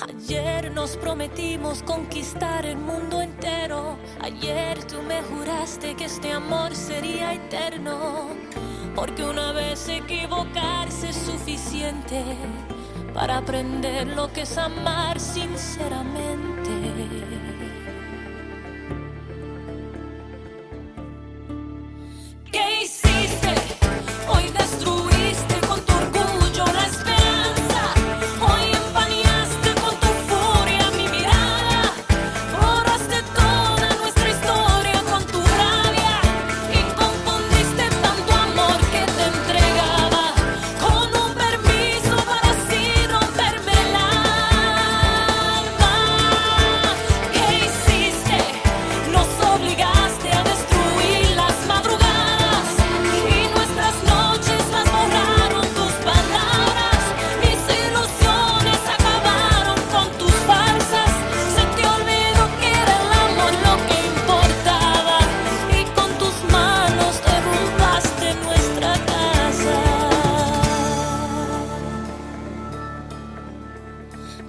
Ayer nos prometimos conquistar el mundo entero. Ayer tú me juraste que este amor sería eterno. Porque una vez equivocarse es suficiente para aprender lo que es amar sinceramente.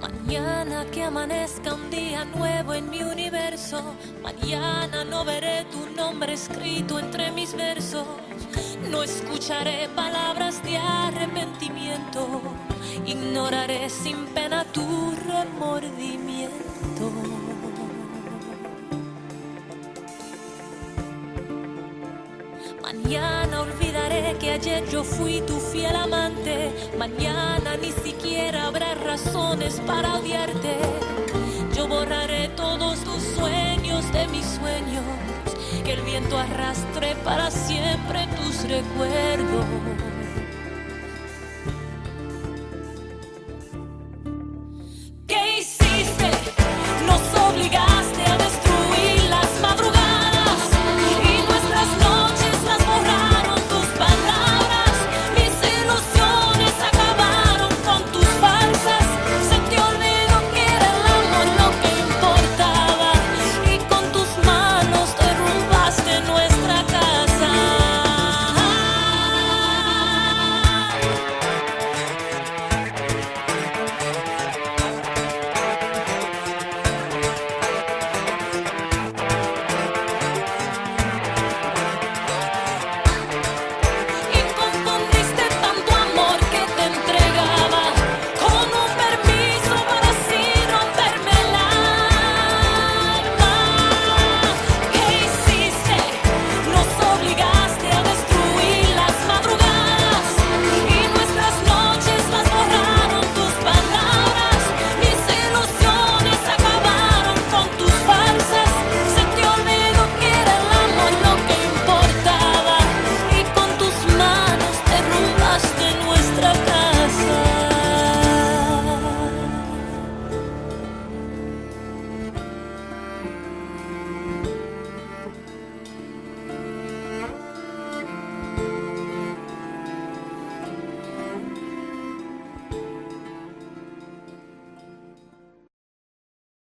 Mañana que amanezca un día nuevo en mi universo. Mañana no veré tu nombre escrito entre mis versos. No escucharé palabras de arrepentimiento. Ignoraré sin pena tu remordimiento. Que ayer yo fui tu fiel amante. Mañana ni siquiera habrá razones para odiarte. Yo borraré todos tus sueños de mis sueños. Que el viento arrastre para siempre tus recuerdos.